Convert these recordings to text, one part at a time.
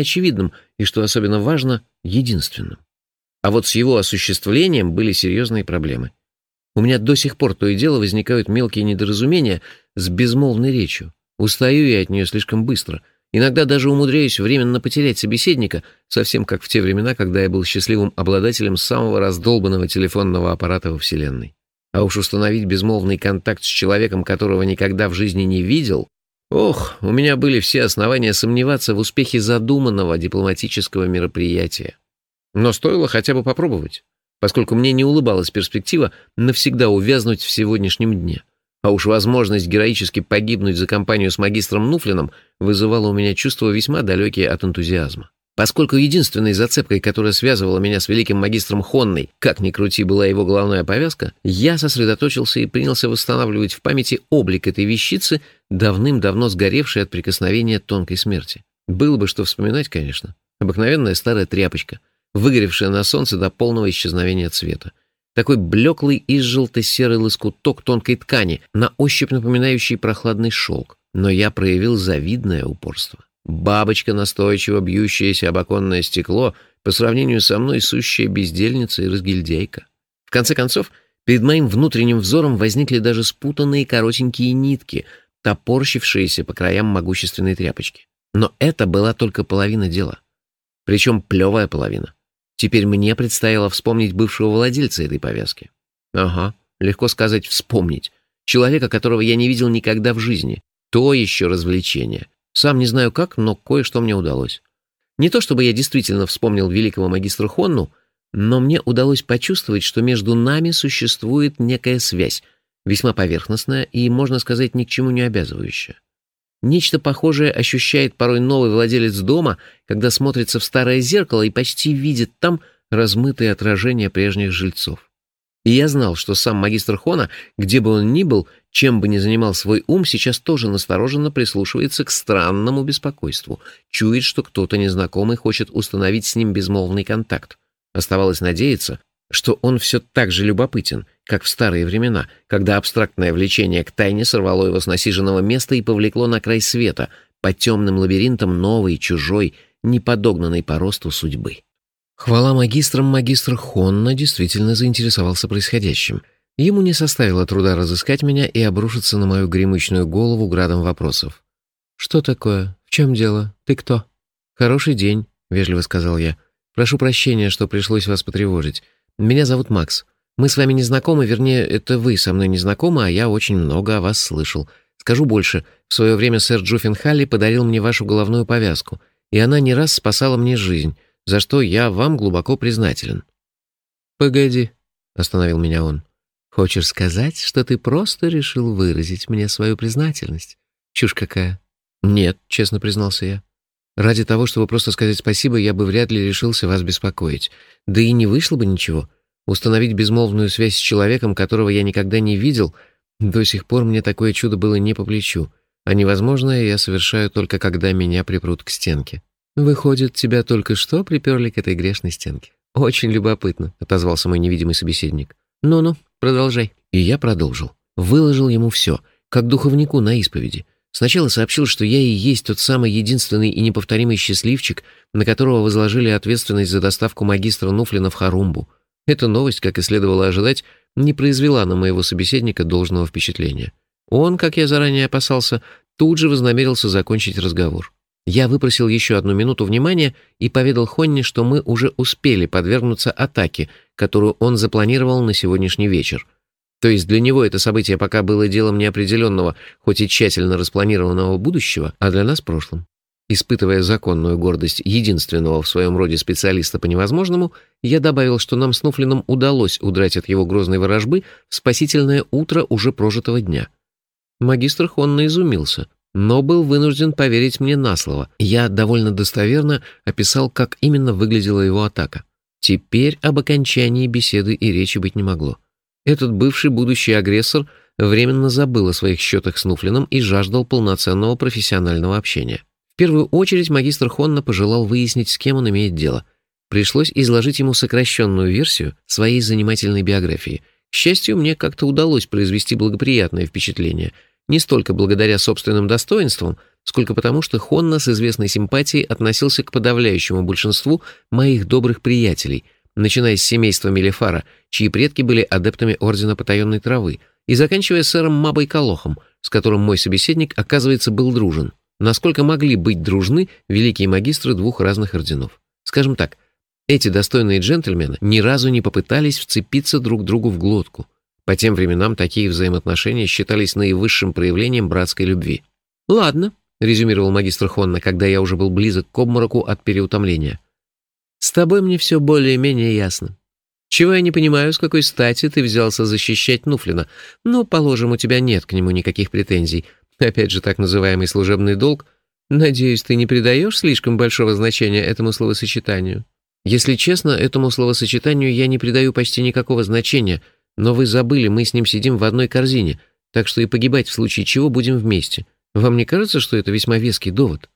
очевидным и, что особенно важно, единственным. А вот с его осуществлением были серьезные проблемы. У меня до сих пор то и дело возникают мелкие недоразумения с безмолвной речью. Устаю я от нее слишком быстро. Иногда даже умудряюсь временно потерять собеседника, совсем как в те времена, когда я был счастливым обладателем самого раздолбанного телефонного аппарата во Вселенной. А уж установить безмолвный контакт с человеком, которого никогда в жизни не видел, ох, у меня были все основания сомневаться в успехе задуманного дипломатического мероприятия. Но стоило хотя бы попробовать, поскольку мне не улыбалась перспектива навсегда увязнуть в сегодняшнем дне. А уж возможность героически погибнуть за компанию с магистром Нуфлином вызывала у меня чувства весьма далекие от энтузиазма. Поскольку единственной зацепкой, которая связывала меня с великим магистром Хонной, как ни крути, была его головная повязка, я сосредоточился и принялся восстанавливать в памяти облик этой вещицы, давным-давно сгоревшей от прикосновения тонкой смерти. Было бы что вспоминать, конечно. Обыкновенная старая тряпочка, выгоревшая на солнце до полного исчезновения цвета. Такой блеклый и желто-серый лоскуток тонкой ткани, на ощупь напоминающий прохладный шелк. Но я проявил завидное упорство. Бабочка, настойчиво бьющаяся об оконное стекло, по сравнению со мной сущая бездельница и разгильдяйка. В конце концов, перед моим внутренним взором возникли даже спутанные коротенькие нитки, топорщившиеся по краям могущественной тряпочки. Но это была только половина дела. Причем плевая половина. Теперь мне предстояло вспомнить бывшего владельца этой повязки. Ага, легко сказать «вспомнить». Человека, которого я не видел никогда в жизни. То еще развлечение. Сам не знаю как, но кое-что мне удалось. Не то чтобы я действительно вспомнил великого магистра Хонну, но мне удалось почувствовать, что между нами существует некая связь, весьма поверхностная и, можно сказать, ни к чему не обязывающая. Нечто похожее ощущает порой новый владелец дома, когда смотрится в старое зеркало и почти видит там размытые отражения прежних жильцов. И я знал, что сам магистр Хона, где бы он ни был, чем бы ни занимал свой ум, сейчас тоже настороженно прислушивается к странному беспокойству, чует, что кто-то незнакомый хочет установить с ним безмолвный контакт. Оставалось надеяться, что он все так же любопытен, как в старые времена, когда абстрактное влечение к тайне сорвало его с насиженного места и повлекло на край света, по темным лабиринтам новой, чужой, неподогнанной по росту судьбы. Хвала магистрам, магистр Хонна действительно заинтересовался происходящим. Ему не составило труда разыскать меня и обрушиться на мою гремучную голову градом вопросов. «Что такое? В чем дело? Ты кто?» «Хороший день», — вежливо сказал я. «Прошу прощения, что пришлось вас потревожить. Меня зовут Макс. Мы с вами не знакомы, вернее, это вы со мной не знакомы, а я очень много о вас слышал. Скажу больше, в свое время сэр Джуффин Халли подарил мне вашу головную повязку, и она не раз спасала мне жизнь» за что я вам глубоко признателен». «Погоди», — остановил меня он. «Хочешь сказать, что ты просто решил выразить мне свою признательность? Чушь какая». «Нет», — честно признался я. «Ради того, чтобы просто сказать спасибо, я бы вряд ли решился вас беспокоить. Да и не вышло бы ничего. Установить безмолвную связь с человеком, которого я никогда не видел, до сих пор мне такое чудо было не по плечу, а невозможное я совершаю только когда меня припрут к стенке». «Выходит, тебя только что приперли к этой грешной стенке. Очень любопытно», — отозвался мой невидимый собеседник. «Ну-ну, продолжай». И я продолжил. Выложил ему все, как духовнику на исповеди. Сначала сообщил, что я и есть тот самый единственный и неповторимый счастливчик, на которого возложили ответственность за доставку магистра Нуфлина в Харумбу. Эта новость, как и следовало ожидать, не произвела на моего собеседника должного впечатления. Он, как я заранее опасался, тут же вознамерился закончить разговор. Я выпросил еще одну минуту внимания и поведал Хонни, что мы уже успели подвергнуться атаке, которую он запланировал на сегодняшний вечер. То есть для него это событие пока было делом неопределенного, хоть и тщательно распланированного будущего, а для нас прошлым. Испытывая законную гордость единственного в своем роде специалиста по невозможному, я добавил, что нам с Нуфлином удалось удрать от его грозной ворожбы в спасительное утро уже прожитого дня. Магистр Хонна изумился — но был вынужден поверить мне на слово. Я довольно достоверно описал, как именно выглядела его атака. Теперь об окончании беседы и речи быть не могло. Этот бывший будущий агрессор временно забыл о своих счетах с Нуфлином и жаждал полноценного профессионального общения. В первую очередь магистр Хонна пожелал выяснить, с кем он имеет дело. Пришлось изложить ему сокращенную версию своей занимательной биографии. К счастью, мне как-то удалось произвести благоприятное впечатление — не столько благодаря собственным достоинствам, сколько потому, что Хонна с известной симпатией относился к подавляющему большинству моих добрых приятелей, начиная с семейства Мелефара, чьи предки были адептами Ордена Потаенной Травы, и заканчивая сэром Мабой Колохом, с которым мой собеседник, оказывается, был дружен. Насколько могли быть дружны великие магистры двух разных орденов. Скажем так, эти достойные джентльмены ни разу не попытались вцепиться друг другу в глотку. По тем временам такие взаимоотношения считались наивысшим проявлением братской любви. «Ладно», — резюмировал магистр Хонна, когда я уже был близок к обмороку от переутомления. «С тобой мне все более-менее ясно. Чего я не понимаю, с какой стати ты взялся защищать Нуфлина? Ну, положим, у тебя нет к нему никаких претензий. Опять же, так называемый служебный долг. Надеюсь, ты не придаешь слишком большого значения этому словосочетанию?» Если честно, этому словосочетанию я не придаю почти никакого значения, но вы забыли, мы с ним сидим в одной корзине, так что и погибать в случае чего будем вместе. Вам не кажется, что это весьма веский довод?»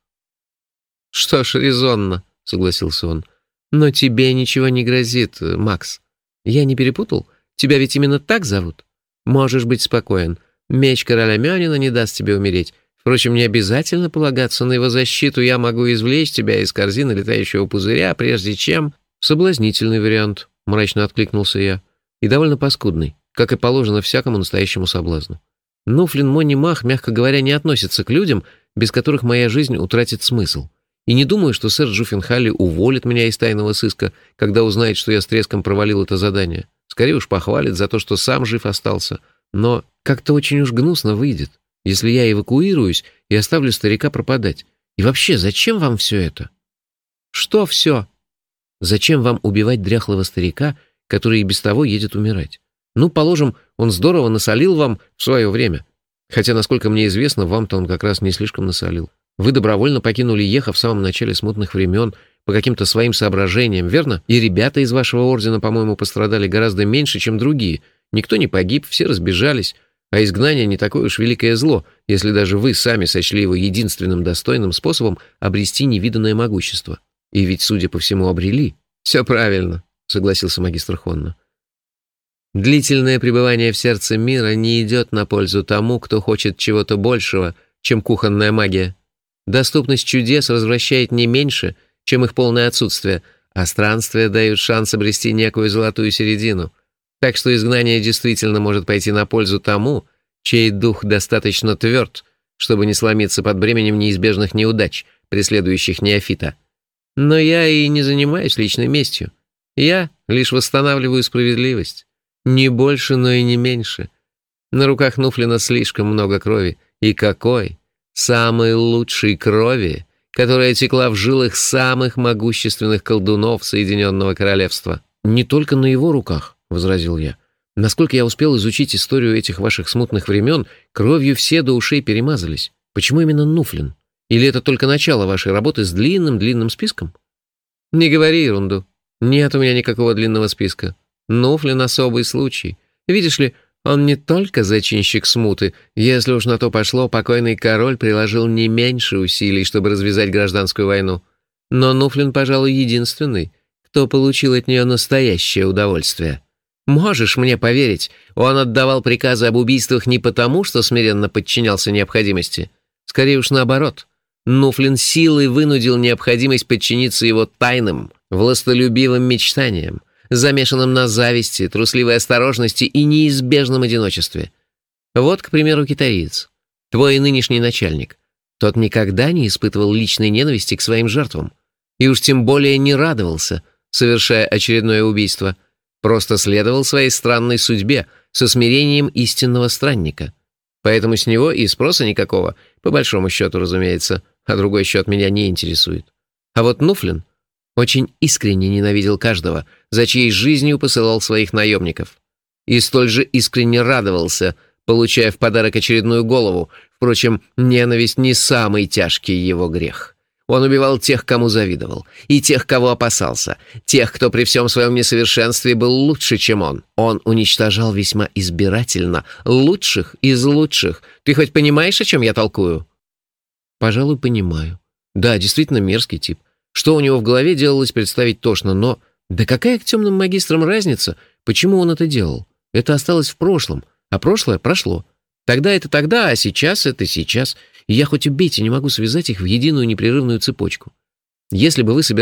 «Что ж, резонно», — согласился он. «Но тебе ничего не грозит, Макс. Я не перепутал? Тебя ведь именно так зовут? Можешь быть спокоен. Меч короля Мёнина не даст тебе умереть. Впрочем, не обязательно полагаться на его защиту, я могу извлечь тебя из корзины летающего пузыря, прежде чем... Соблазнительный вариант, мрачно откликнулся я. И довольно паскудный, как и положено всякому настоящему соблазну. Нуфлин Монни Мах, мягко говоря, не относится к людям, без которых моя жизнь утратит смысл. И не думаю, что сэр Джуффенхалли уволит меня из тайного сыска, когда узнает, что я с треском провалил это задание. Скорее уж похвалит за то, что сам жив остался. Но как-то очень уж гнусно выйдет если я эвакуируюсь и оставлю старика пропадать? И вообще, зачем вам все это? Что все? Зачем вам убивать дряхлого старика, который и без того едет умирать? Ну, положим, он здорово насолил вам в свое время. Хотя, насколько мне известно, вам-то он как раз не слишком насолил. Вы добровольно покинули Еха в самом начале смутных времен по каким-то своим соображениям, верно? И ребята из вашего ордена, по-моему, пострадали гораздо меньше, чем другие. Никто не погиб, все разбежались. А изгнание не такое уж великое зло, если даже вы сами сочли его единственным достойным способом обрести невиданное могущество. И ведь, судя по всему, обрели. Все правильно, согласился магистр Хонна. Длительное пребывание в сердце мира не идет на пользу тому, кто хочет чего-то большего, чем кухонная магия. Доступность чудес развращает не меньше, чем их полное отсутствие, а странствия дают шанс обрести некую золотую середину — так что изгнание действительно может пойти на пользу тому, чей дух достаточно тверд, чтобы не сломиться под бременем неизбежных неудач, преследующих неофита. Но я и не занимаюсь личной местью. Я лишь восстанавливаю справедливость. Не больше, но и не меньше. На руках Нуфлина слишком много крови. И какой? Самой лучшей крови, которая текла в жилах самых могущественных колдунов Соединенного Королевства. Не только на его руках возразил я. «Насколько я успел изучить историю этих ваших смутных времен, кровью все до ушей перемазались. Почему именно Нуфлин? Или это только начало вашей работы с длинным-длинным списком?» «Не говори ерунду. Нет у меня никакого длинного списка. Нуфлин — особый случай. Видишь ли, он не только зачинщик смуты. Если уж на то пошло, покойный король приложил не меньше усилий, чтобы развязать гражданскую войну. Но Нуфлин, пожалуй, единственный, кто получил от нее настоящее удовольствие». Можешь мне поверить, он отдавал приказы об убийствах не потому, что смиренно подчинялся необходимости. Скорее уж наоборот. Нуфлин силой вынудил необходимость подчиниться его тайным, властолюбивым мечтаниям, замешанным на зависти, трусливой осторожности и неизбежном одиночестве. Вот, к примеру, китаец, твой нынешний начальник. Тот никогда не испытывал личной ненависти к своим жертвам. И уж тем более не радовался, совершая очередное убийство – просто следовал своей странной судьбе со смирением истинного странника. Поэтому с него и спроса никакого, по большому счету, разумеется, а другой счет меня не интересует. А вот Нуфлин очень искренне ненавидел каждого, за чьей жизнью посылал своих наемников. И столь же искренне радовался, получая в подарок очередную голову. Впрочем, ненависть не самый тяжкий его грех. Он убивал тех, кому завидовал, и тех, кого опасался, тех, кто при всем своем несовершенстве был лучше, чем он. Он уничтожал весьма избирательно лучших из лучших. Ты хоть понимаешь, о чем я толкую?» «Пожалуй, понимаю. Да, действительно мерзкий тип. Что у него в голове делалось представить тошно, но... Да какая к темным магистрам разница, почему он это делал? Это осталось в прошлом, а прошлое прошло. Тогда это тогда, а сейчас это сейчас. и я хоть убейте не могу связать их в единую непрерывную цепочку. Если бы вы собирались